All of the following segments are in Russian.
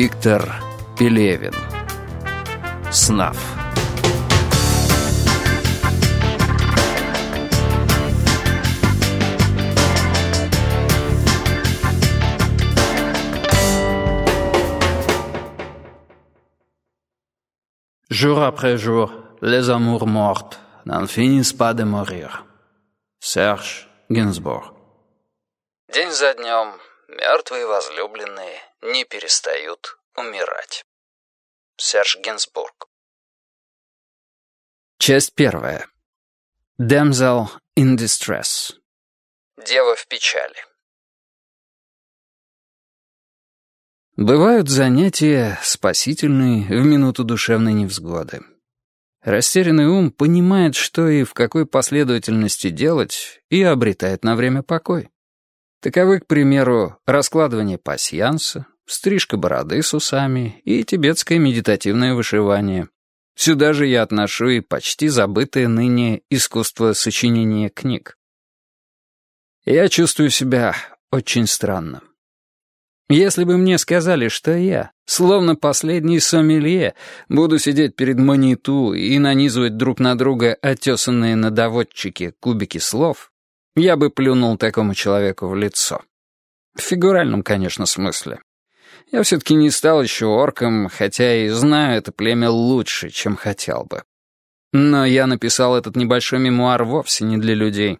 Виктор Пелевин. Снав Jour après jour, les amours mortes n'en finissent pas de mourir. Серж Гинзбург День за днем мертвые возлюбленные не перестают умирать. Серж Гинзбург Часть первая. Damsel in distress. Дева в печали. Бывают занятия спасительные в минуту душевной невзгоды. Растерянный ум понимает, что и в какой последовательности делать, и обретает на время покой. Таковы, к примеру, раскладывание пасьянса, стрижка бороды с усами и тибетское медитативное вышивание. Сюда же я отношу и почти забытое ныне искусство сочинения книг. Я чувствую себя очень странно. Если бы мне сказали, что я, словно последний сомелье, буду сидеть перед маниту и нанизывать друг на друга отесанные на доводчике кубики слов, я бы плюнул такому человеку в лицо. В фигуральном, конечно, смысле. Я все-таки не стал еще орком, хотя и знаю это племя лучше, чем хотел бы. Но я написал этот небольшой мемуар вовсе не для людей.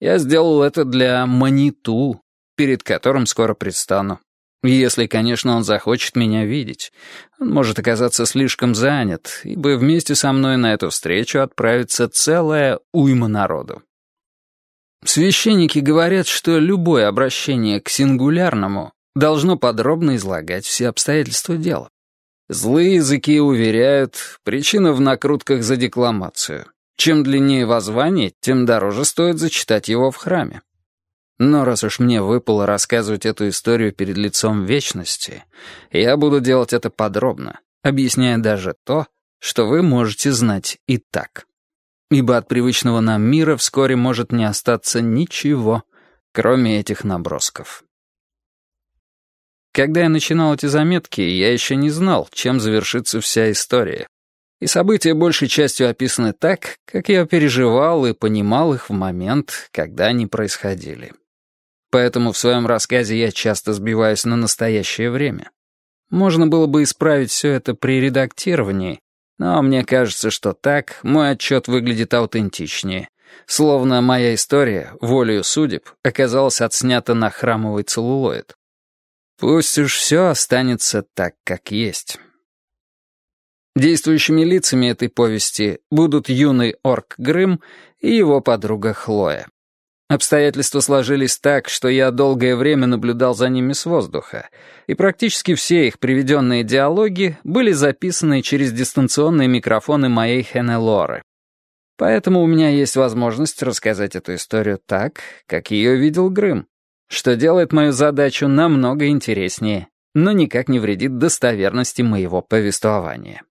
Я сделал это для маниту, перед которым скоро предстану. Если, конечно, он захочет меня видеть. Он может оказаться слишком занят, ибо вместе со мной на эту встречу отправится целая уйма народу. Священники говорят, что любое обращение к сингулярному должно подробно излагать все обстоятельства дела. Злые языки уверяют, причина в накрутках за декламацию. Чем длиннее воззвание, тем дороже стоит зачитать его в храме. Но раз уж мне выпало рассказывать эту историю перед лицом вечности, я буду делать это подробно, объясняя даже то, что вы можете знать и так. Ибо от привычного нам мира вскоре может не остаться ничего, кроме этих набросков. Когда я начинал эти заметки, я еще не знал, чем завершится вся история. И события большей частью описаны так, как я переживал и понимал их в момент, когда они происходили поэтому в своем рассказе я часто сбиваюсь на настоящее время. Можно было бы исправить все это при редактировании, но мне кажется, что так мой отчет выглядит аутентичнее, словно моя история, волею судеб, оказалась отснята на храмовый целлулоид. Пусть уж все останется так, как есть. Действующими лицами этой повести будут юный орк Грым и его подруга Хлоя. Обстоятельства сложились так, что я долгое время наблюдал за ними с воздуха, и практически все их приведенные диалоги были записаны через дистанционные микрофоны моей Хенелоры. Поэтому у меня есть возможность рассказать эту историю так, как ее видел Грым, что делает мою задачу намного интереснее, но никак не вредит достоверности моего повествования.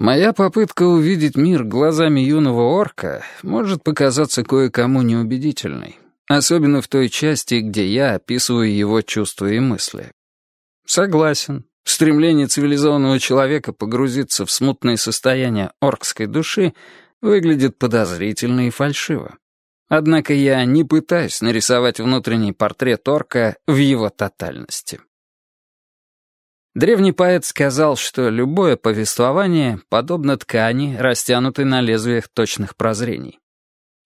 Моя попытка увидеть мир глазами юного орка может показаться кое-кому неубедительной, особенно в той части, где я описываю его чувства и мысли. Согласен, стремление цивилизованного человека погрузиться в смутное состояние оркской души выглядит подозрительно и фальшиво. Однако я не пытаюсь нарисовать внутренний портрет орка в его тотальности. Древний поэт сказал, что любое повествование подобно ткани, растянутой на лезвиях точных прозрений.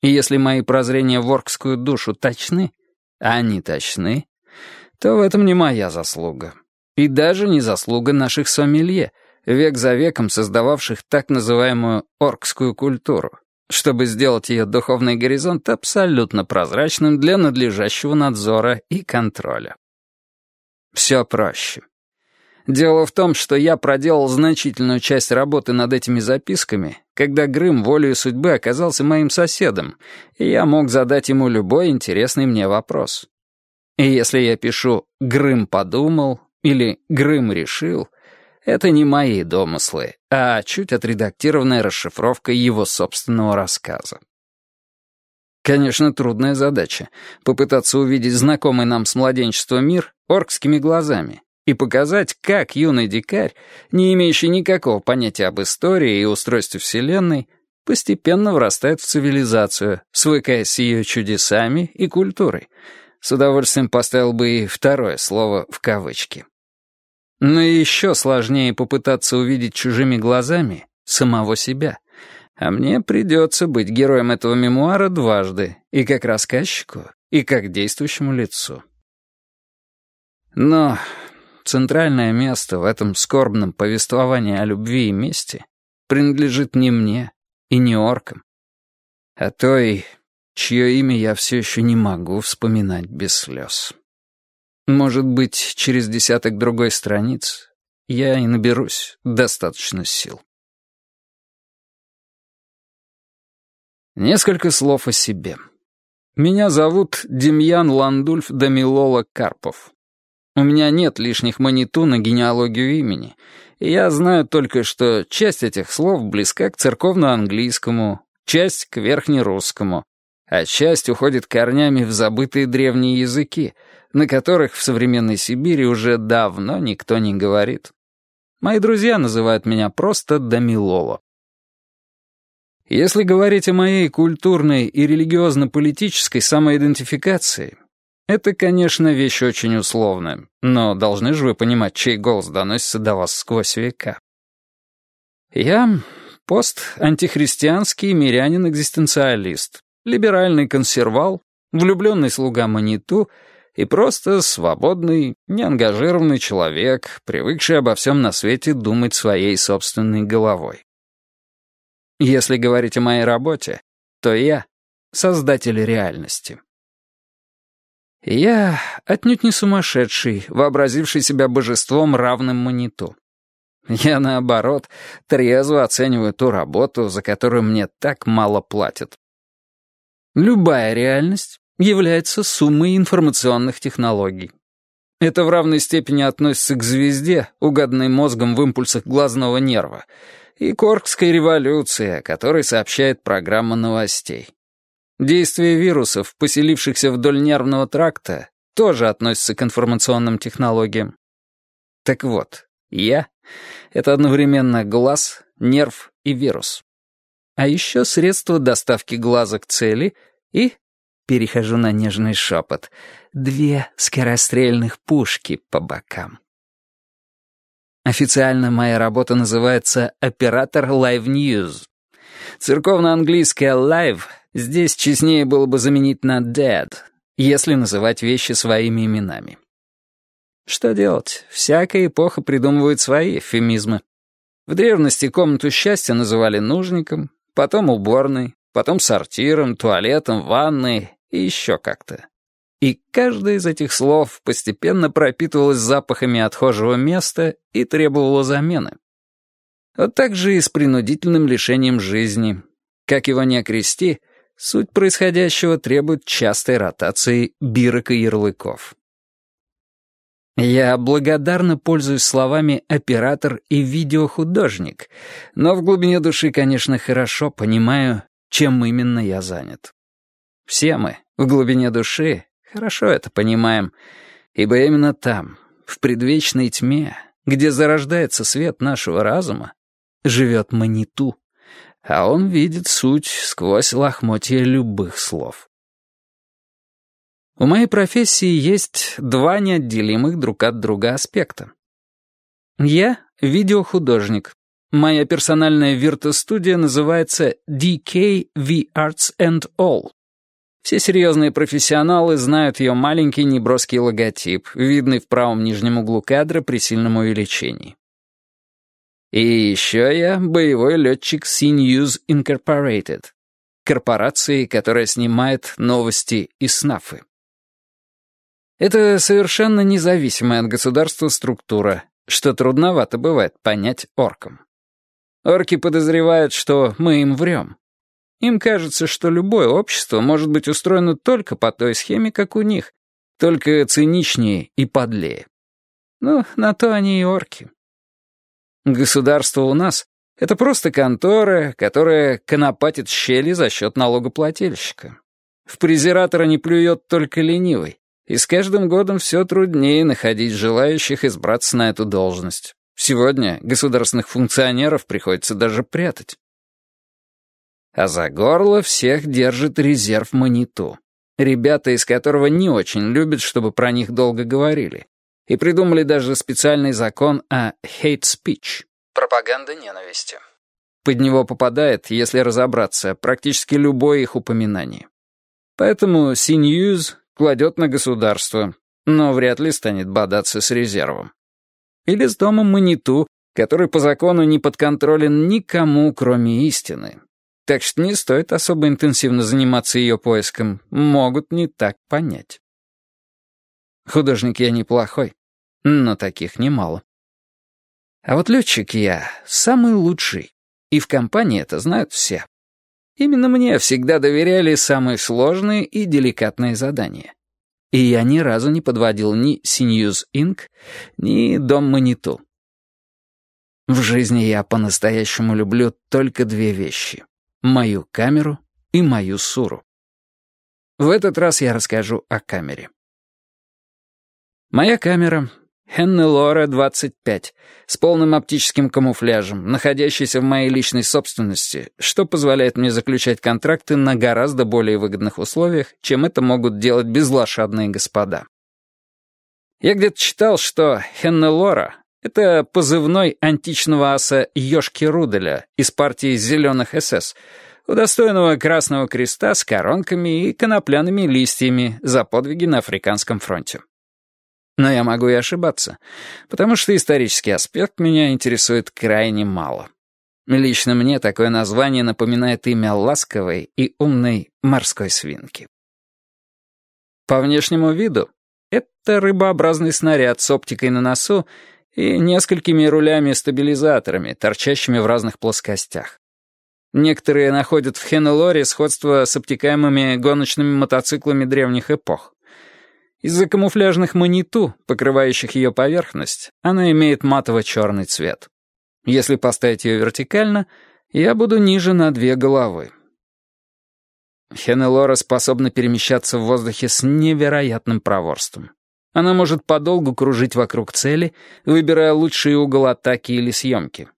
И если мои прозрения в оркскую душу точны, а они точны, то в этом не моя заслуга. И даже не заслуга наших сомелье, век за веком создававших так называемую оркскую культуру, чтобы сделать ее духовный горизонт абсолютно прозрачным для надлежащего надзора и контроля. Все проще. Дело в том, что я проделал значительную часть работы над этими записками, когда Грым волею судьбы оказался моим соседом, и я мог задать ему любой интересный мне вопрос. И если я пишу «Грым подумал» или «Грым решил», это не мои домыслы, а чуть отредактированная расшифровка его собственного рассказа. Конечно, трудная задача — попытаться увидеть знакомый нам с младенчества мир оркскими глазами, и показать, как юный дикарь, не имеющий никакого понятия об истории и устройстве Вселенной, постепенно врастает в цивилизацию, свыкаясь с ее чудесами и культурой. С удовольствием поставил бы и второе слово в кавычки. Но еще сложнее попытаться увидеть чужими глазами самого себя. А мне придется быть героем этого мемуара дважды, и как рассказчику, и как действующему лицу. Но центральное место в этом скорбном повествовании о любви и мести принадлежит не мне и не оркам, а той, чье имя я все еще не могу вспоминать без слез. Может быть, через десяток другой страниц я и наберусь достаточно сил. Несколько слов о себе. Меня зовут Демьян Ландульф Дамилола Карпов. У меня нет лишних маниту на генеалогию имени, и я знаю только, что часть этих слов близка к церковно-английскому, часть к верхнерусскому, а часть уходит корнями в забытые древние языки, на которых в современной Сибири уже давно никто не говорит. Мои друзья называют меня просто Дамилоло. Если говорить о моей культурной и религиозно-политической самоидентификации, это, конечно, вещь очень условная, но должны же вы понимать, чей голос доносится до вас сквозь века. Я пост-антихристианский мирянин-экзистенциалист, либеральный консервал, влюбленный слуга Маниту и просто свободный, неангажированный человек, привыкший обо всем на свете думать своей собственной головой. Если говорить о моей работе, то я — создатель реальности. Я отнюдь не сумасшедший, вообразивший себя божеством, равным Маниту. Я, наоборот, трезво оцениваю ту работу, за которую мне так мало платят. Любая реальность является суммой информационных технологий. Это в равной степени относится к звезде, угаданной мозгом в импульсах глазного нерва, и Коркской революции, о которой сообщает программа новостей. Действие вирусов, поселившихся вдоль нервного тракта, тоже относится к информационным технологиям. Так вот, я — это одновременно глаз, нерв и вирус. А еще средство доставки глаза к цели и, перехожу на нежный шепот, две скорострельных пушки по бокам. Официально моя работа называется «Оператор Live News». Церковно-английское «live» здесь честнее было бы заменить на «dead», если называть вещи своими именами. Что делать? Всякая эпоха придумывает свои эвфемизмы. В древности комнату счастья называли нужником, потом уборной, потом сортиром, туалетом, ванной и еще как-то. И каждое из этих слов постепенно пропитывалось запахами отхожего места и требовало замены. Вот так же и с принудительным лишением жизни. Как его ни окрести, суть происходящего требует частой ротации бирок и ярлыков. Я благодарно пользуюсь словами «оператор» и «видеохудожник», но в глубине души, конечно, хорошо понимаю, чем именно я занят. Все мы в глубине души Хорошо это понимаем, ибо именно там, в предвечной тьме, где зарождается свет нашего разума, живет Маниту, а он видит суть сквозь лохмотья любых слов. У моей профессии есть два неотделимых друг от друга аспекта. Я — видеохудожник. Моя персональная виртостудия называется DK V Arts and All. Все серьезные профессионалы знают ее маленький неброский логотип, видный в правом нижнем углу кадра при сильном увеличении. И еще я боевой летчик CNews Incorporated, корпорации, которая снимает новости и снафы. Это совершенно независимая от государства структура, что трудновато бывает понять оркам. Орки подозревают, что мы им врем. Им кажется, что любое общество может быть устроено только по той схеме, как у них, только циничнее и подлее. Ну, на то они и орки. Государство у нас — это просто контора, которая конопатит щели за счет налогоплательщика. В презиратора не плюет только ленивый, И с каждым годом все труднее находить желающих избраться на эту должность. Сегодня государственных функционеров приходится даже прятать. А за горло всех держит резерв Маниту. Ребята, из которого не очень любят, чтобы про них долго говорили. И придумали даже специальный закон о hate speech. Пропаганда ненависти. Под него попадает, если разобраться, практически любое их упоминание. Поэтому CNews кладет на государство, но вряд ли станет бодаться с резервом. Или с домом Маниту, который по закону не подконтролен никому, кроме истины. Так что не стоит особо интенсивно заниматься ее поиском, могут не так понять. Художник я неплохой, но таких немало. А вот летчик я самый лучший, и в компании это знают все. Именно мне всегда доверяли самые сложные и деликатные задания. И я ни разу не подводил ни Синьюз Инк, ни Дом Маниту. В жизни я по-настоящему люблю только две вещи — мою камеру и мою суру. В этот раз я расскажу о камере. Моя камера Хеннелора 25, с полным оптическим камуфляжем, находящийся в моей личной собственности, что позволяет мне заключать контракты на гораздо более выгодных условиях, чем это могут делать безлошадные господа. Я где-то читал, что Хеннелора — это позывной античного аса Йошки Руделя из партии «Зеленых СС», удостоенного Красного Креста с коронками и конопляными листьями за подвиги на Африканском фронте. Но я могу и ошибаться, потому что исторический аспект меня интересует крайне мало. Лично мне такое название напоминает имя ласковой и умной морской свинки. По внешнему виду это рыбообразный снаряд с оптикой на носу и несколькими рулями-стабилизаторами, торчащими в разных плоскостях. Некоторые находят в Хенелоре сходство с обтекаемыми гоночными мотоциклами древних эпох. Из-за камуфляжных маниту, покрывающих ее поверхность, она имеет матово-черный цвет. Если поставить ее вертикально, я буду ниже на две головы. Хенелора способна перемещаться в воздухе с невероятным проворством. Она может подолгу кружить вокруг цели, выбирая лучший угол атаки или съемки.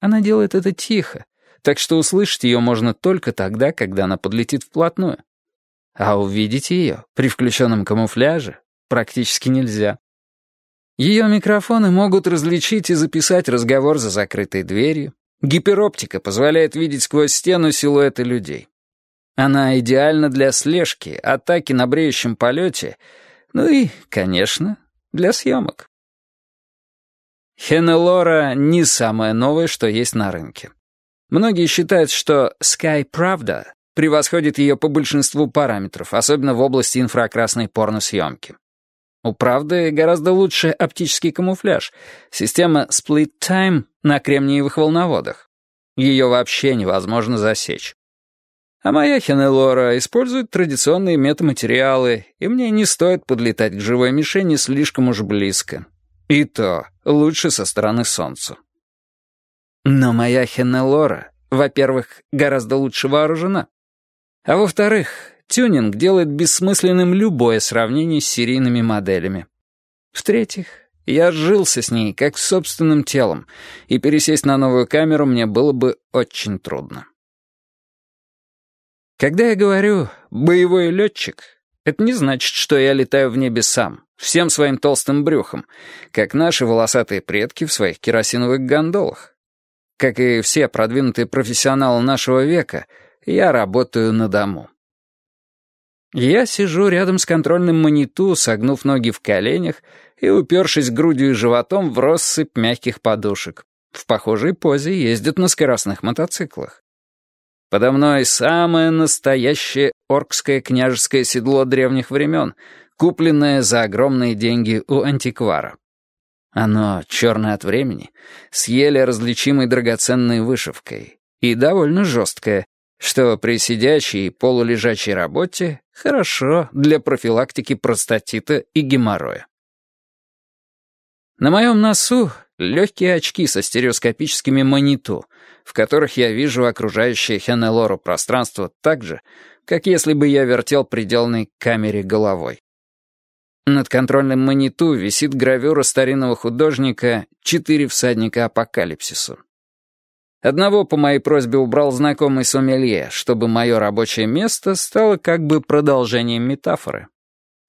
Она делает это тихо, так что услышать ее можно только тогда, когда она подлетит вплотную. А увидеть ее при включенном камуфляже практически нельзя. Ее микрофоны могут различить и записать разговор за закрытой дверью. Гипероптика позволяет видеть сквозь стену силуэты людей. Она идеальна для слежки, атаки на бреющем полете, ну и, конечно, для съемок. Хенелора не самое новое, что есть на рынке. Многие считают, что Sky Pravda превосходит ее по большинству параметров, особенно в области инфракрасной порносъемки. У «Правды» гораздо лучше оптический камуфляж, система Split Time на кремниевых волноводах. Ее вообще невозможно засечь. А моя Хенелора использует традиционные метаматериалы, и мне не стоит подлетать к живой мишени слишком уж близко. И то лучше со стороны солнца. Но моя Хенелора, во-первых, гораздо лучше вооружена. А во-вторых, тюнинг делает бессмысленным любое сравнение с серийными моделями. В-третьих, я сжился с ней, как с собственным телом, и пересесть на новую камеру мне было бы очень трудно. Когда я говорю «боевой летчик», это не значит, что я летаю в небе сам, всем своим толстым брюхом, как наши волосатые предки в своих керосиновых гондолах. Как и все продвинутые профессионалы нашего века — я работаю на дому. Я сижу рядом с контрольным маниту, согнув ноги в коленях и упершись грудью и животом в россыпь мягких подушек. В похожей позе ездят на скоростных мотоциклах. Подо мной самое настоящее оркское княжеское седло древних времен, купленное за огромные деньги у антиквара. Оно черное от времени, с еле различимой драгоценной вышивкой и довольно жесткое, что при сидячей и полулежачей работе хорошо для профилактики простатита и геморроя. На моем носу легкие очки со стереоскопическими мониту, в которых я вижу окружающее Хенелору пространство так же, как если бы я вертел приделанной камере головой. Над контрольным маниту висит гравюра старинного художника «Четыре всадника апокалипсису». Одного по моей просьбе убрал знакомый сомелье, чтобы мое рабочее место стало как бы продолжением метафоры.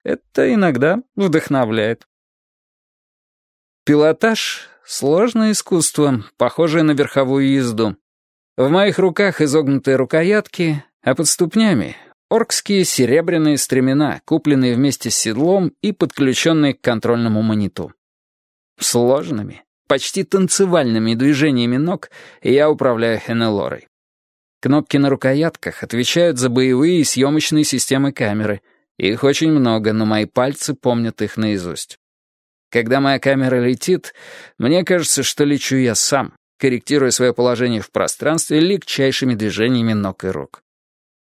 Это иногда вдохновляет. Пилотаж — сложное искусство, похожее на верховую езду. В моих руках изогнутые рукоятки, а под ступнями — оркские серебряные стремена, купленные вместе с седлом и подключенные к контрольному маниту. Сложными, почти танцевальными движениями ног я управляю Хенелорой. Кнопки на рукоятках отвечают за боевые и съемочные системы камеры. Их очень много, но мои пальцы помнят их наизусть. Когда моя камера летит, мне кажется, что лечу я сам, корректируя свое положение в пространстве легчайшими движениями ног и рук.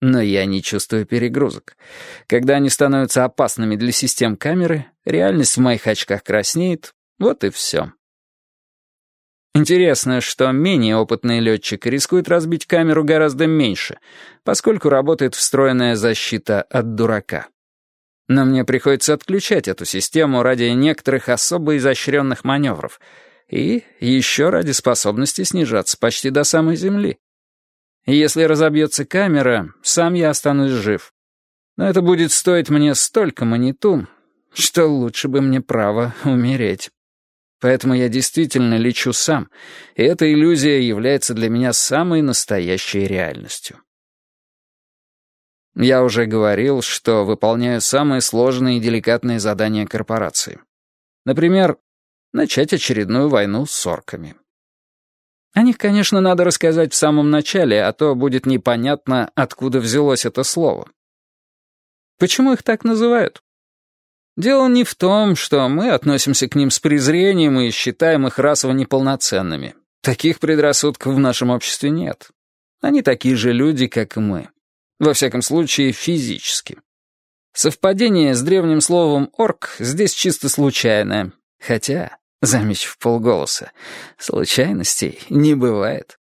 Но я не чувствую перегрузок. Когда они становятся опасными для систем камеры, реальность в моих очках краснеет, вот и все. Интересно, что менее опытный летчик рискует разбить камеру гораздо меньше, поскольку работает встроенная защита от дурака. Но мне приходится отключать эту систему ради некоторых особо изощренных маневров и еще ради способности снижаться почти до самой земли. Если разобьется камера, сам я останусь жив. Но это будет стоить мне столько маниту, что лучше бы мне право умереть. Поэтому я действительно лечу сам, и эта иллюзия является для меня самой настоящей реальностью. Я уже говорил, что выполняю самые сложные и деликатные задания корпорации. Например, начать очередную войну с орками. О них, конечно, надо рассказать в самом начале, а то будет непонятно, откуда взялось это слово. Почему их так называют? Дело не в том, что мы относимся к ним с презрением и считаем их расово неполноценными. Таких предрассудков в нашем обществе нет. Они такие же люди, как и мы. Во всяком случае, физически. Совпадение с древним словом «орк» здесь чисто случайное. Хотя, замечу в полголоса, случайностей не бывает.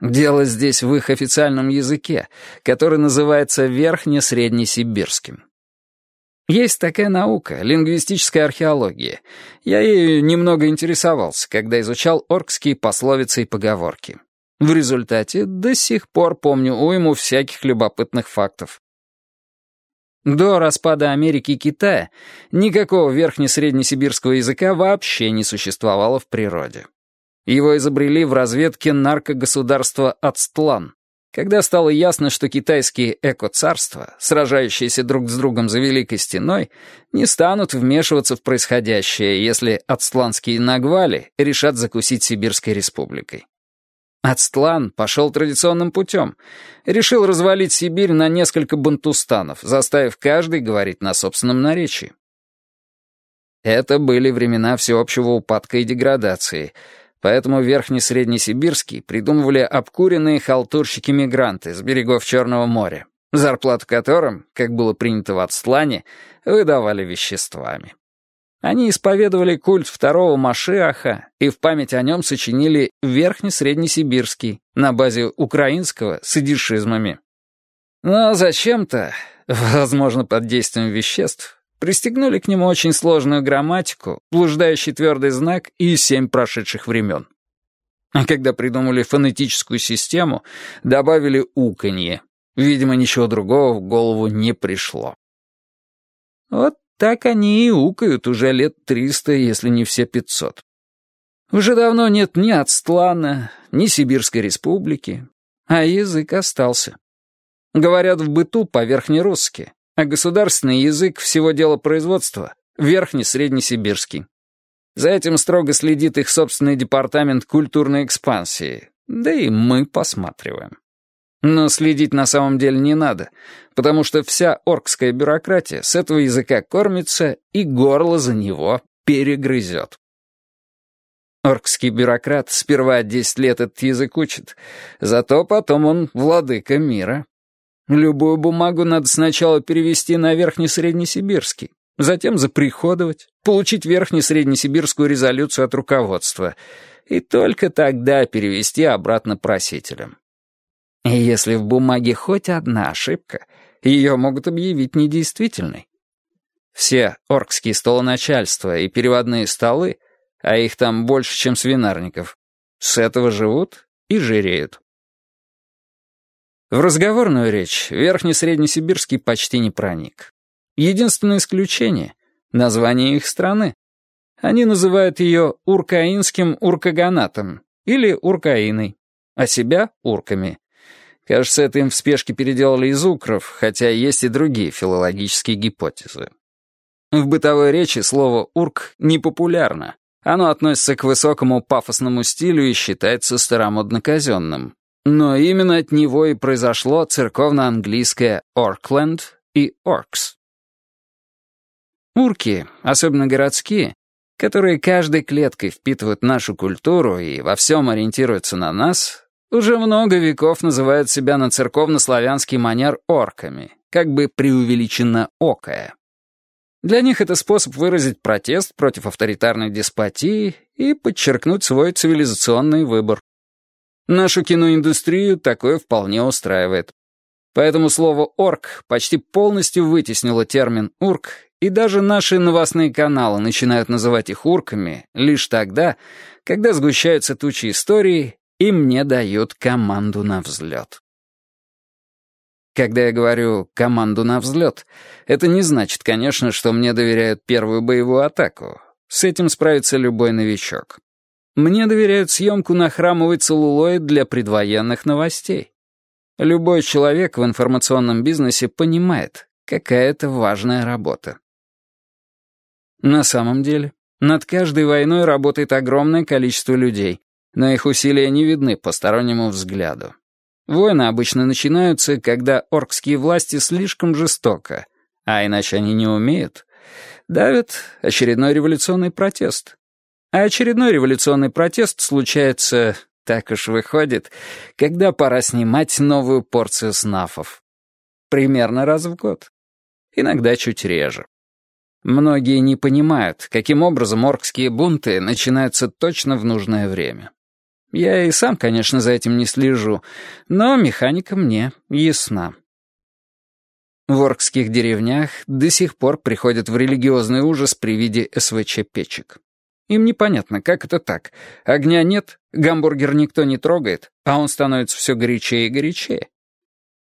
Дело здесь в их официальном языке, который называется верхне-среднесибирским. Есть такая наука — лингвистическая археология. Я ею немного интересовался, когда изучал оркские пословицы и поговорки. В результате до сих пор помню уйму всяких любопытных фактов. До распада Америки и Китая никакого верхне-среднесибирского языка вообще не существовало в природе. Его изобрели в разведке наркогосударства Ацтлан, когда стало ясно, что китайские эко-царства, сражающиеся друг с другом за Великой Стеной, не станут вмешиваться в происходящее, если ацтланские нагвали решат закусить Сибирской республикой. Ацтлан пошел традиционным путем. Решил развалить Сибирь на несколько бантустанов, заставив каждый говорить на собственном наречии. Это были времена всеобщего упадка и деградации — Поэтому Верхне-Среднесибирский придумывали обкуренные халтурщики-мигранты с берегов Черного моря, зарплату которым, как было принято в Ацтлане, выдавали веществами. Они исповедовали культ второго Машиаха и в память о нем сочинили Верхне-Среднесибирский на базе украинского с идишизмами. Но зачем-то, возможно, под действием веществ, Пристегнули к нему очень сложную грамматику, блуждающий твердый знак и семь прошедших времен. А когда придумали фонетическую систему, добавили уканье. Видимо, ничего другого в голову не пришло. Вот так они и укают уже лет триста, если не все пятьсот. Уже давно нет ни Ацтлана, ни Сибирской республики, а язык остался. Говорят в быту по-верхнерусски, а государственный язык всего дела производства — верхне-среднесибирский. За этим строго следит их собственный департамент культурной экспансии, да и мы посматриваем. Но следить на самом деле не надо, потому что вся оркская бюрократия с этого языка кормится и горло за него перегрызет. Оркский бюрократ сперва 10 лет этот язык учит, зато потом он владыка мира. Любую бумагу надо сначала перевести на верхне-среднесибирский, затем заприходовать, получить верхне-среднесибирскую резолюцию от руководства и только тогда перевести обратно просителям. И если в бумаге хоть одна ошибка, ее могут объявить недействительной. Все оркские столоначальства и переводные столы, а их там больше, чем свинарников, с этого живут и жиреют. В разговорную речь верхне-среднесибирский почти не проник. Единственное исключение — название их страны. Они называют ее Уркаинским уркаганатом или Уркаиной, а себя — урками. Кажется, это им в спешке переделали из укров, хотя есть и другие филологические гипотезы. В бытовой речи слово «урк» непопулярно. Оно относится к высокому пафосному стилю и считается старомодно-казенным. Но именно от него и произошло церковно-английское «Оркленд» и «Оркс». Урки, особенно городские, которые каждой клеткой впитывают нашу культуру и во всем ориентируются на нас, уже много веков называют себя на церковно-славянский манер орками, как бы преувеличенно окая. Для них это способ выразить протест против авторитарной деспотии и подчеркнуть свой цивилизационный выбор. Нашу киноиндустрию такое вполне устраивает. Поэтому слово «орк» почти полностью вытеснило термин «урк», и даже наши новостные каналы начинают называть их урками лишь тогда, когда сгущаются тучи истории и мне дают команду на взлет. Когда я говорю «команду на взлет», это не значит, конечно, что мне доверяют первую боевую атаку. С этим справится любой новичок. Мне доверяют съемку на храмовый целлулоид для предвоенных новостей. Любой человек в информационном бизнесе понимает, какая это важная работа. На самом деле, над каждой войной работает огромное количество людей, но их усилия не видны постороннему взгляду. Войны обычно начинаются, когда оркские власти слишком жестоко, а иначе они не умеют, давят очередной революционный протест. А очередной революционный протест случается, так уж выходит, когда пора снимать новую порцию снафов. Примерно раз в год. Иногда чуть реже. Многие не понимают, каким образом оркские бунты начинаются точно в нужное время. Я и сам, конечно, за этим не слежу, но механика мне ясна. В оркских деревнях до сих пор приходят в религиозный ужас при виде СВЧ-печек. Им непонятно, как это так. Огня нет, гамбургер никто не трогает, а он становится все горячее и горячее.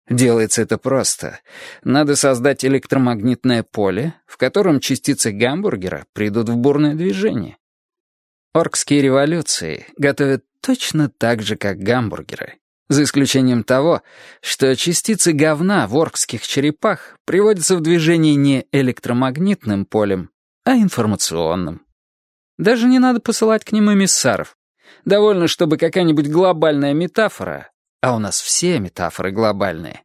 Делается это просто. Надо создать электромагнитное поле, в котором частицы гамбургера придут в бурное движение. Оркские революции готовят точно так же, как гамбургеры. За исключением того, что частицы говна в оркских черепах приводятся в движение не электромагнитным полем, а информационным. Даже не надо посылать к ним эмиссаров. Довольно, чтобы какая-нибудь глобальная метафора, а у нас все метафоры глобальные,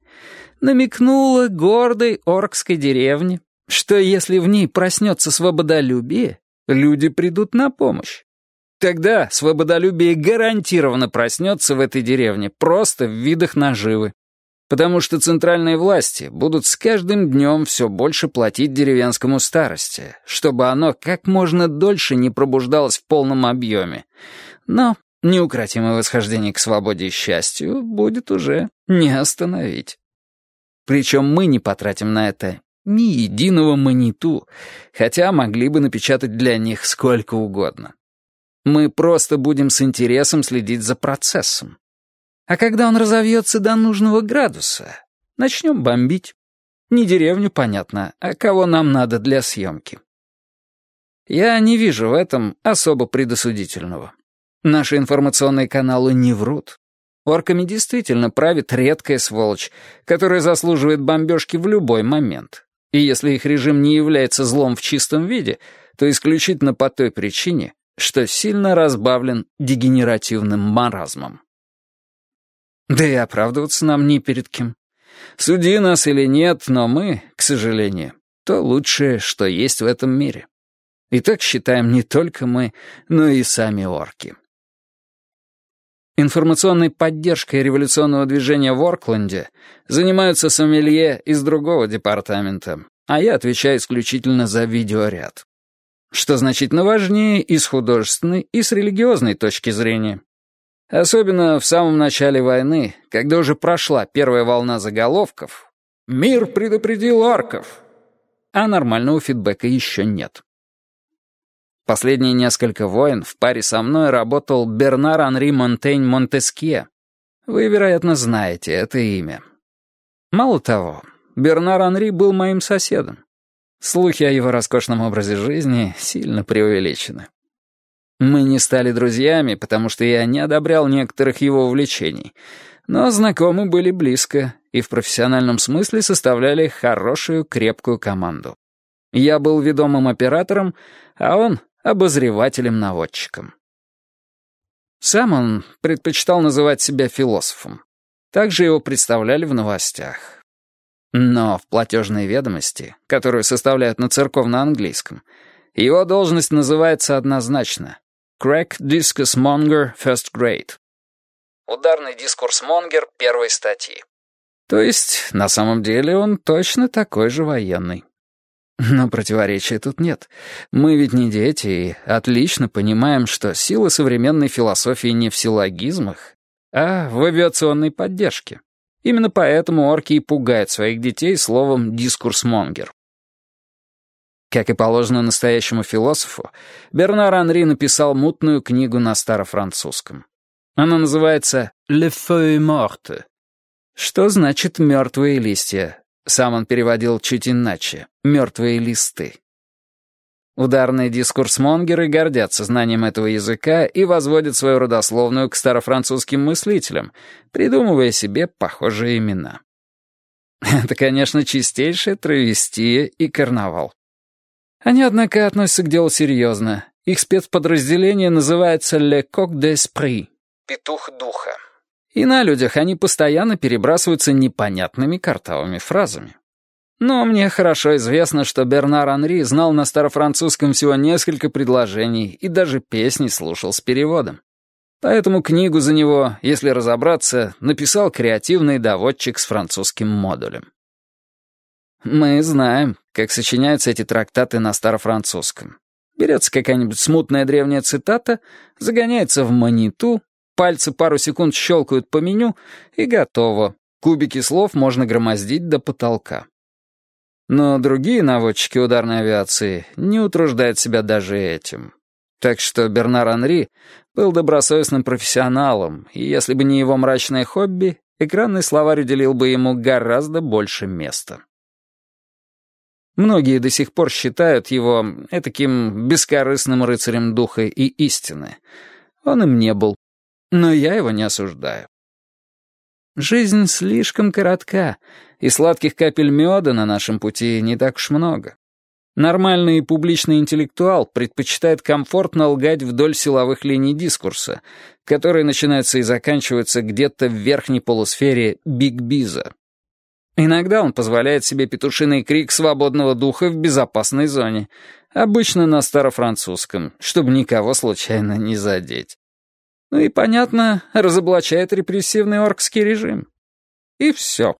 намекнула гордой оркской деревне, что если в ней проснется свободолюбие, люди придут на помощь. Тогда свободолюбие гарантированно проснется в этой деревне, просто в видах наживы. Потому что центральные власти будут с каждым днем все больше платить деревенскому старости, чтобы оно как можно дольше не пробуждалось в полном объеме. Но неукротимое восхождение к свободе и счастью будет уже не остановить. Причем мы не потратим на это ни единого маниту, хотя могли бы напечатать для них сколько угодно. Мы просто будем с интересом следить за процессом. А когда он разовьется до нужного градуса, начнем бомбить. Не деревню, понятно, а кого нам надо для съемки. Я не вижу в этом особо предосудительного. Наши информационные каналы не врут. Орками действительно правит редкая сволочь, которая заслуживает бомбежки в любой момент. И если их режим не является злом в чистом виде, то исключительно по той причине, что сильно разбавлен дегенеративным маразмом. Да и оправдываться нам не перед кем. Суди нас или нет, но мы, к сожалению, то лучшее, что есть в этом мире. И так считаем не только мы, но и сами орки. Информационной поддержкой революционного движения в Оркленде занимаются сомелье из другого департамента, а я отвечаю исключительно за видеоряд что значительно важнее и с художественной, и с религиозной точки зрения. Особенно в самом начале войны, когда уже прошла первая волна заголовков «Мир предупредил арков», а нормального фидбэка еще нет. Последние несколько войн в паре со мной работал Бернар Анри Монтень Монтескье. Вы, вероятно, знаете это имя. Мало того, Бернар Анри был моим соседом. Слухи о его роскошном образе жизни сильно преувеличены. Мы не стали друзьями, потому что я не одобрял некоторых его увлечений, но знакомы были близко и в профессиональном смысле составляли хорошую крепкую команду. Я был ведомым оператором, а он — обозревателем-наводчиком. Сам он предпочитал называть себя философом. Также его представляли в новостях. Но в платежной ведомости, которую составляют на церковно-английском, его должность называется однозначно Crack Discus Monger First Grade. Ударный дискурс Монгер первой статьи. То есть, на самом деле, он точно такой же военный. Но противоречия тут нет. Мы ведь не дети и отлично понимаем, что сила современной философии не в силлогизмах, а в авиационной поддержке. Именно поэтому орки и пугают своих детей словом «дискурсмонгер». Как и положено настоящему философу, Бернар Анри написал мутную книгу на старофранцузском. Она называется «Le feuille morte», что значит «мертвые листья». Сам он переводил чуть иначе «мертвые листы». Ударные дискурсмонгеры гордятся знанием этого языка и возводят свою родословную к старофранцузским мыслителям, придумывая себе похожие имена. Это, конечно, чистейшая травестия и карнавал. Они, однако, относятся к делу серьезно. Их спецподразделение называется «Le Coq d'Esprit» — «Петух духа». И на людях они постоянно перебрасываются непонятными картавыми фразами. Но мне хорошо известно, что Бернар Анри знал на старофранцузском всего несколько предложений и даже песни слушал с переводом. Поэтому книгу за него, если разобраться, написал креативный доводчик с французским модулем. Мы знаем, как сочиняются эти трактаты на старофранцузском. Берется какая-нибудь смутная древняя цитата, загоняется в маниту, пальцы пару секунд щелкают по меню, и готово. Кубики слов можно громоздить до потолка. Но другие наводчики ударной авиации не утруждают себя даже этим. Так что Бернар Анри был добросовестным профессионалом, и если бы не его мрачное хобби, экранный словарь уделил бы ему гораздо больше места. Многие до сих пор считают его таким бескорыстным рыцарем духа и истины. Он им не был, но я его не осуждаю. Жизнь слишком коротка, и сладких капель меда на нашем пути не так уж много. Нормальный публичный интеллектуал предпочитает комфортно лгать вдоль силовых линий дискурса, которые начинаются и заканчиваются где-то в верхней полусфере биг-биза. Иногда он позволяет себе петушиный крик свободного духа в безопасной зоне, обычно на старофранцузском, чтобы никого случайно не задеть. Ну и, понятно, разоблачает репрессивный оркский режим. И все.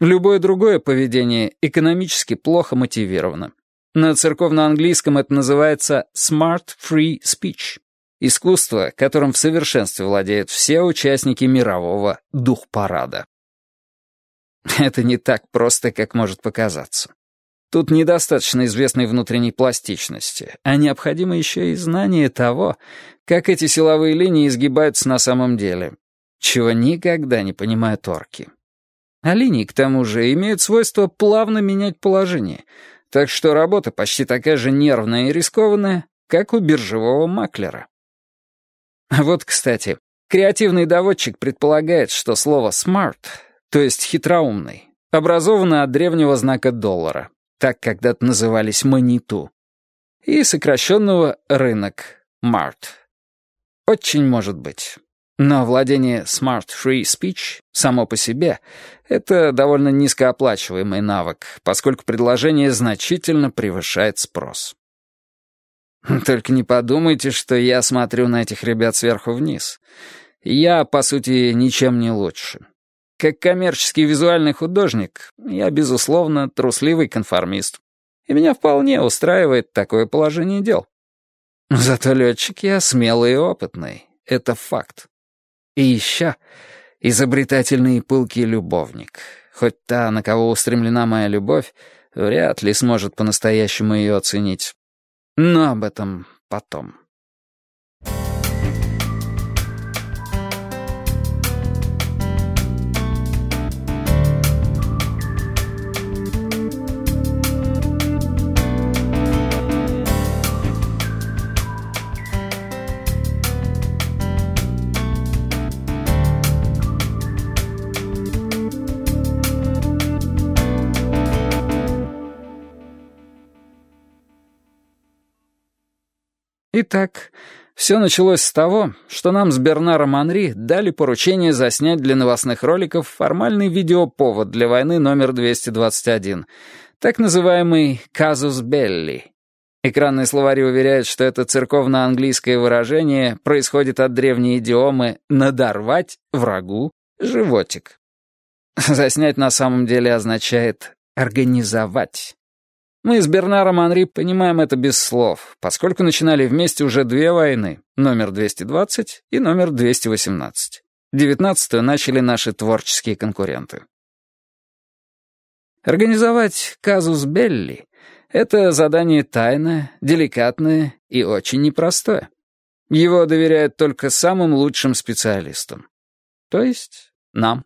Любое другое поведение экономически плохо мотивировано. На церковно-английском это называется «smart free speech» — искусство, которым в совершенстве владеют все участники мирового дух-парада. Это не так просто, как может показаться. Тут недостаточно известной внутренней пластичности, а необходимо еще и знание того, как эти силовые линии изгибаются на самом деле, чего никогда не понимают орки. А линии, к тому же, имеют свойство плавно менять положение, так что работа почти такая же нервная и рискованная, как у биржевого маклера. Вот, кстати, креативный доводчик предполагает, что слово «smart», то есть «хитроумный», образовано от древнего знака доллара, так когда-то назывались «маниту», и сокращенного «рынок» — «март». Очень может быть. Но владение Smart Free Speech само по себе — это довольно низкооплачиваемый навык, поскольку предложение значительно превышает спрос. Только не подумайте, что я смотрю на этих ребят сверху вниз. Я, по сути, ничем не лучше. Как коммерческий визуальный художник, я, безусловно, трусливый конформист. И меня вполне устраивает такое положение дел. Зато летчик я смелый и опытный. Это факт. И еще изобретательный и пылкий любовник. Хоть та, на кого устремлена моя любовь, вряд ли сможет по-настоящему ее оценить. Но об этом потом. Итак, все началось с того, что нам с Бернаром Анри дали поручение заснять для новостных роликов формальный видеоповод для войны номер 221, так называемый «казус белли». Экранные словари уверяют, что это церковно-английское выражение происходит от древней идиомы «надорвать врагу животик». Заснять на самом деле означает «организовать». Мы с Бернаром Анри понимаем это без слов, поскольку начинали вместе уже две войны, номер 220 и номер 218. Девятнадцатую начали наши творческие конкуренты. Организовать казус Белли — это задание тайное, деликатное и очень непростое. Его доверяют только самым лучшим специалистам. То есть нам.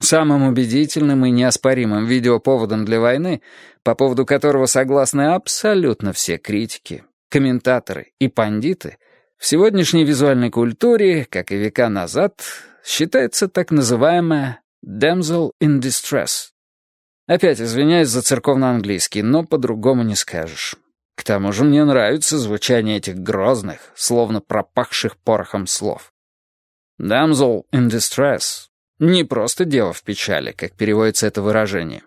Самым убедительным и неоспоримым видеоповодом для войны, по поводу которого согласны абсолютно все критики, комментаторы и пандиты, в сегодняшней визуальной культуре, как и века назад, считается так называемая «damsel in distress». Опять извиняюсь за церковно-английский, но по-другому не скажешь. К тому же мне нравится звучание этих грозных, словно пропахших порохом слов. «Damsel in distress» Не просто дева в печали, как переводится это выражение.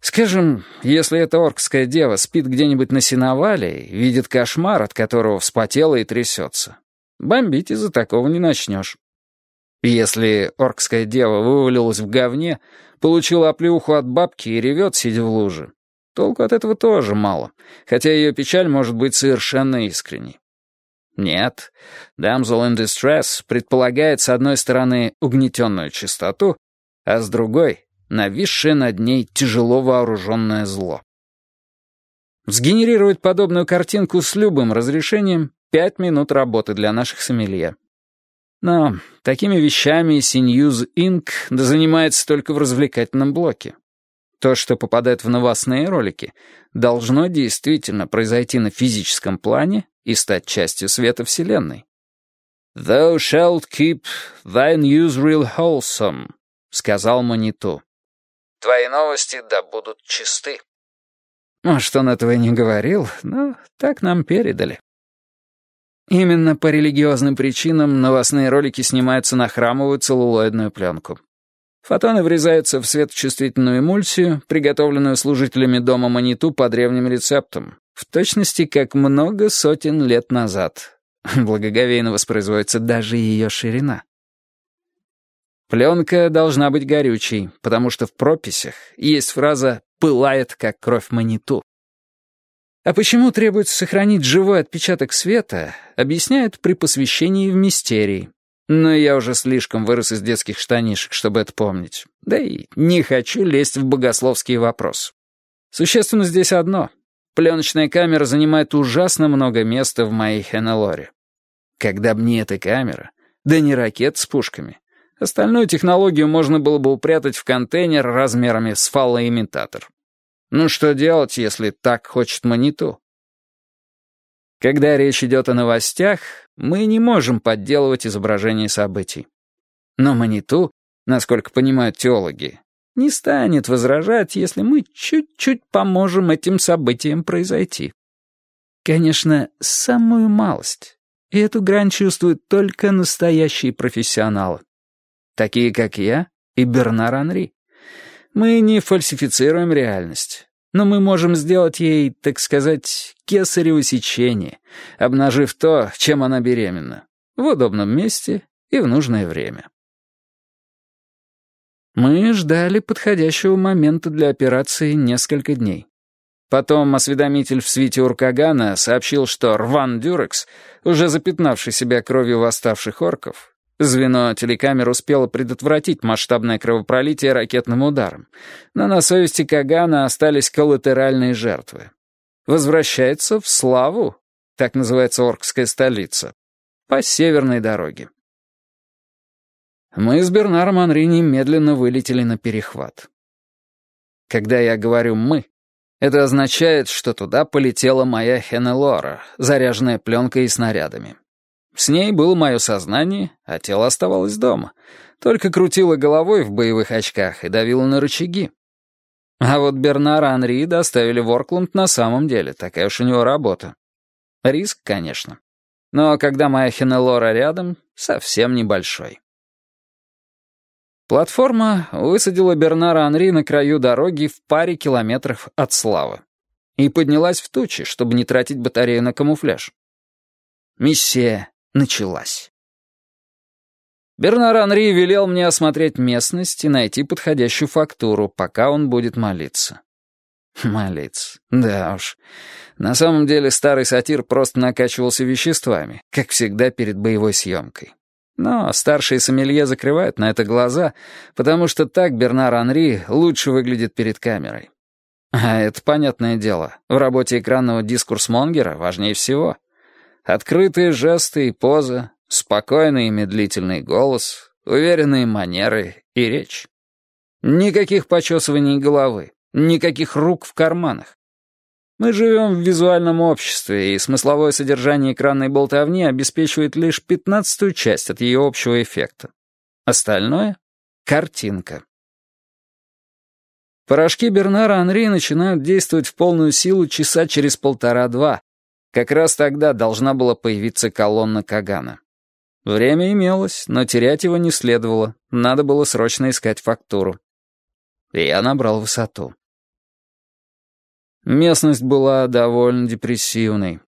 Скажем, если эта оркская дева спит где-нибудь на сеновале видит кошмар, от которого вспотела и трясется, бомбить из-за такого не начнешь. Если оркская дева вывалилась в говне, получила оплеуху от бабки и ревет, сидя в луже, толку от этого тоже мало, хотя ее печаль может быть совершенно искренней. Нет, damsel in distress предполагает с одной стороны угнетенную чистоту, а с другой — нависшее над ней тяжело вооруженное зло. Сгенерировать подобную картинку с любым разрешением — пять минут работы для наших сомелье. Но такими вещами Синьюз Инк занимается только в развлекательном блоке. То, что попадает в новостные ролики, должно действительно произойти на физическом плане и стать частью света Вселенной. «Thou shalt keep thy news real wholesome», — сказал Маниту. «Твои новости да будут чисты». Может, он этого и не говорил, но так нам передали. Именно по религиозным причинам новостные ролики снимаются на храмовую целлулоидную пленку. Фотоны врезаются в светочувствительную эмульсию, приготовленную служителями дома Маниту по древним рецептам, в точности, как много сотен лет назад. Благоговейно воспроизводится даже ее ширина. Пленка должна быть горючей, потому что в прописях есть фраза «пылает, как кровь маниту». А почему требуется сохранить живой отпечаток света, объясняют при посвящении в мистерии. Но я уже слишком вырос из детских штанишек, чтобы это помнить. Да и не хочу лезть в богословские вопросы. Существенно здесь одно — Пленочная камера занимает ужасно много места в моей Хенелоре. Когда б не эта камера, да не ракет с пушками, остальную технологию можно было бы упрятать в контейнер размерами с фалоимитатор. Ну что делать, если так хочет Маниту? Когда речь идет о новостях, мы не можем подделывать изображение событий. Но Маниту, насколько понимают теологи, не станет возражать, если мы чуть-чуть поможем этим событиям произойти. Конечно, самую малость. И эту грань чувствуют только настоящие профессионалы. Такие, как я и Бернар Анри. Мы не фальсифицируем реальность, но мы можем сделать ей, так сказать, кесарево сечение, обнажив то, чем она беременна, в удобном месте и в нужное время. Мы ждали подходящего момента для операции несколько дней. Потом осведомитель в свите Уркагана сообщил, что Рван Дюрекс, уже запятнавший себя кровью восставших орков, Звено телекамер успело предотвратить масштабное кровопролитие ракетным ударом, но на совести Кагана остались коллатеральные жертвы. Возвращается в славу, так называется Оркская столица, по северной дороге. Мы с Бернаром Анри немедленно вылетели на перехват. Когда я говорю «мы», это означает, что туда полетела моя Хенелора, заряженная пленкой и снарядами. С ней было мое сознание, а тело оставалось дома. Только крутило головой в боевых очках и давило на рычаги. А вот Бернара Анри доставили в Оркланд на самом деле, такая уж у него работа. Риск, конечно. Но когда моя Хенелора рядом, совсем небольшой. Платформа высадила Бернара Анри на краю дороги в паре километров от Славы и поднялась в тучи, чтобы не тратить батарею на камуфляж. Миссия началась. Бернар Анри велел мне осмотреть местность и найти подходящую фактуру, пока он будет молиться. Молиться. Да уж. На самом деле старый сатир просто накачивался веществами, как всегда перед боевой съемкой. Но старшие сомелье закрывают на это глаза, потому что так Бернар Анри лучше выглядит перед камерой. А это понятное дело. В работе экранного дискурс-монгера важнее всего. Открытые жесты и поза, спокойный и медлительный голос, уверенные манеры и речь. Никаких почесываний головы, никаких рук в карманах. Мы живем в визуальном обществе, и смысловое содержание экранной болтовни обеспечивает лишь пятнадцатую часть от ее общего эффекта. Остальное — картинка. Порошки Бернара Анри начинают действовать в полную силу часа через полтора-два, как раз тогда должна была появиться колонна Кагана. Время имелось, но терять его не следовало. Надо было срочно искать фактуру. Я набрал высоту. Местность была довольно депрессивной.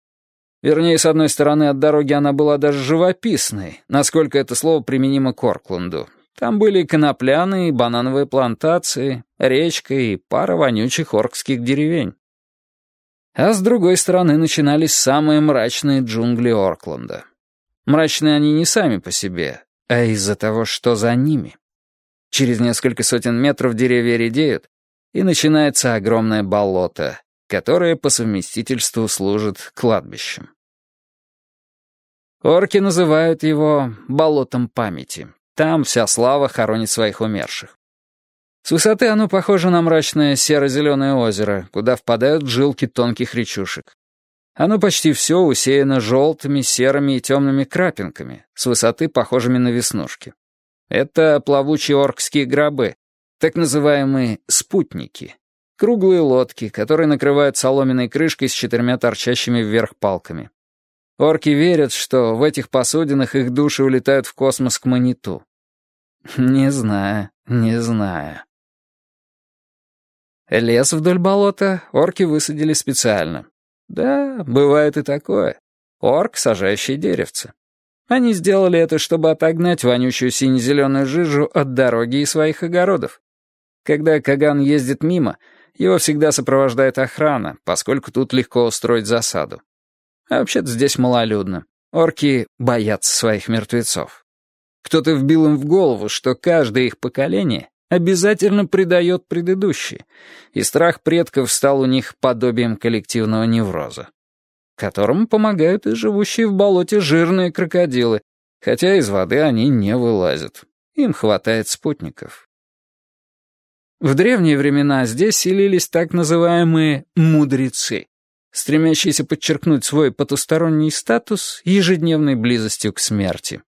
Вернее, с одной стороны, от дороги она была даже живописной, насколько это слово применимо к Оркленду. Там были конопляные, банановые плантации, речка и пара вонючих оркских деревень. А с другой стороны начинались самые мрачные джунгли Оркленда. Мрачные они не сами по себе, а из-за того, что за ними. Через несколько сотен метров деревья редеют, и начинается огромное болото, которое по совместительству служит кладбищем. Орки называют его «болотом памяти». Там вся слава хоронит своих умерших. С высоты оно похоже на мрачное серо-зеленое озеро, куда впадают жилки тонких речушек. Оно почти все усеяно желтыми, серыми и темными крапинками, с высоты похожими на веснушки. Это плавучие оркские гробы, так называемые «спутники». Круглые лодки, которые накрывают соломенной крышкой с четырьмя торчащими вверх палками. Орки верят, что в этих посудинах их души улетают в космос к маниту. Не знаю, не знаю. Лес вдоль болота орки высадили специально. Да, бывает и такое. Орк, сажающий деревце. Они сделали это, чтобы отогнать вонючую сине-зеленую жижу от дороги и своих огородов. Когда Каган ездит мимо, его всегда сопровождает охрана, поскольку тут легко устроить засаду. А вообще-то здесь малолюдно. Орки боятся своих мертвецов. Кто-то вбил им в голову, что каждое их поколение обязательно предает предыдущие, и страх предков стал у них подобием коллективного невроза, которому помогают и живущие в болоте жирные крокодилы, хотя из воды они не вылазят. Им хватает спутников. В древние времена здесь селились так называемые «мудрецы», стремящиеся подчеркнуть свой потусторонний статус ежедневной близостью к смерти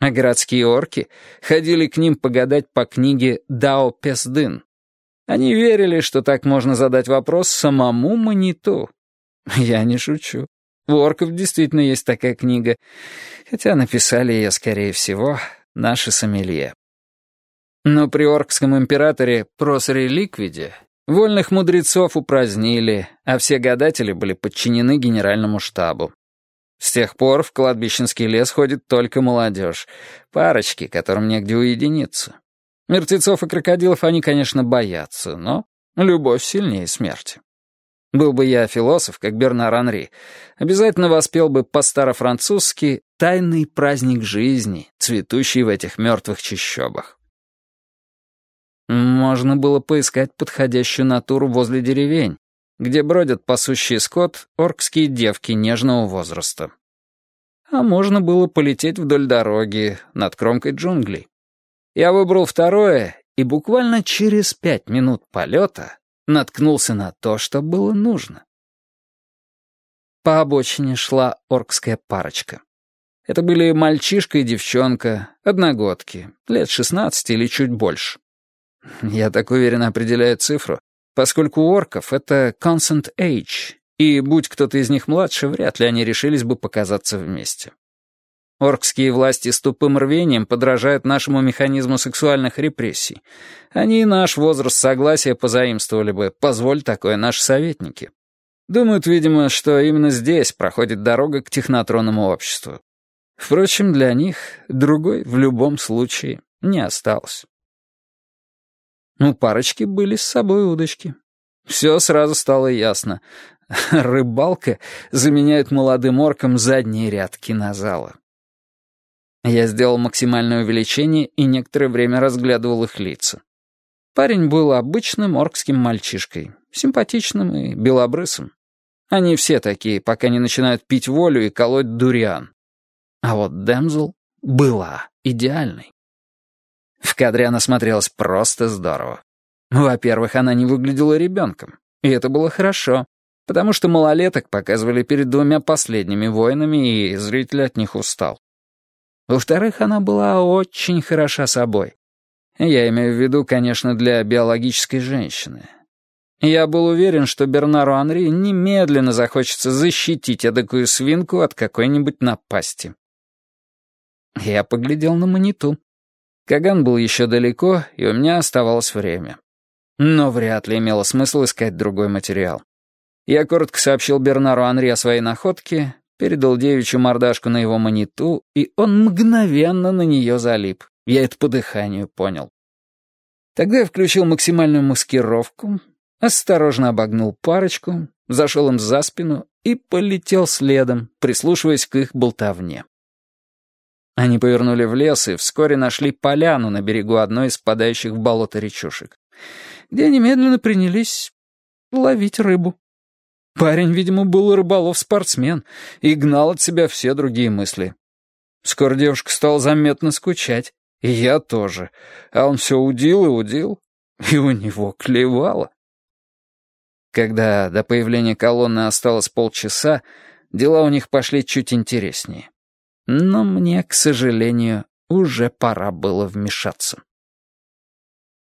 а городские орки ходили к ним погадать по книге «Дао Песдын». Они верили, что так можно задать вопрос самому Маниту. Я не шучу. У орков действительно есть такая книга, хотя написали ее, скорее всего, наши сомелье. Но при оркском императоре Просере Ликвиде вольных мудрецов упразднили, а все гадатели были подчинены генеральному штабу. С тех пор в кладбищенский лес ходит только молодежь, парочки, которым негде уединиться. Мертвецов и крокодилов они, конечно, боятся, но любовь сильнее смерти. Был бы я философ, как Бернар Анри, обязательно воспел бы по-старо-французски «тайный праздник жизни, цветущий в этих мертвых чащобах». Можно было поискать подходящую натуру возле деревень, где бродят пасущий скот оркские девки нежного возраста. А можно было полететь вдоль дороги, над кромкой джунглей. Я выбрал второе, и буквально через пять минут полета наткнулся на то, что было нужно. По обочине шла оркская парочка. Это были мальчишка и девчонка, одногодки, лет шестнадцати или чуть больше. Я так уверенно определяю цифру, поскольку у орков это constant age, и будь кто-то из них младше, вряд ли они решились бы показаться вместе. Оркские власти с тупым рвением подражают нашему механизму сексуальных репрессий. Они и наш возраст согласия позаимствовали бы, позволь такое наши советники. Думают, видимо, что именно здесь проходит дорога к технотронному обществу. Впрочем, для них другой в любом случае не осталось. У парочки были с собой удочки. Все сразу стало ясно. Рыбалка заменяет молодым оркам задний ряд кинозала. Я сделал максимальное увеличение и некоторое время разглядывал их лица. Парень был обычным оркским мальчишкой, симпатичным и белобрысым. Они все такие, пока не начинают пить волю и колоть дуриан. А вот Дэмзл была идеальной. В кадре она смотрелась просто здорово. Во-первых, она не выглядела ребенком, и это было хорошо, потому что малолеток показывали перед двумя последними воинами, и зритель от них устал. Во-вторых, она была очень хороша собой. Я имею в виду, конечно, для биологической женщины. Я был уверен, что Бернару Анри немедленно захочется защитить эдакую свинку от какой-нибудь напасти. Я поглядел на маниту. Каган был еще далеко, и у меня оставалось время. Но вряд ли имело смысл искать другой материал. Я коротко сообщил Бернару Анри о своей находке, передал девичью мордашку на его маниту, и он мгновенно на нее залип. Я это по дыханию понял. Тогда я включил максимальную маскировку, осторожно обогнул парочку, зашел им за спину и полетел следом, прислушиваясь к их болтовне. Они повернули в лес и вскоре нашли поляну на берегу одной из впадающих в болото речушек, где немедленно принялись ловить рыбу. Парень, видимо, был рыболов-спортсмен и гнал от себя все другие мысли. Скоро девушка стала заметно скучать, и я тоже. А он все удил и удил, и у него клевало. Когда до появления колонны осталось полчаса, дела у них пошли чуть интереснее. Но мне, к сожалению, уже пора было вмешаться.